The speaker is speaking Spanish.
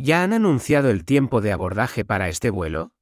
¿Ya han anunciado el tiempo de abordaje para este vuelo?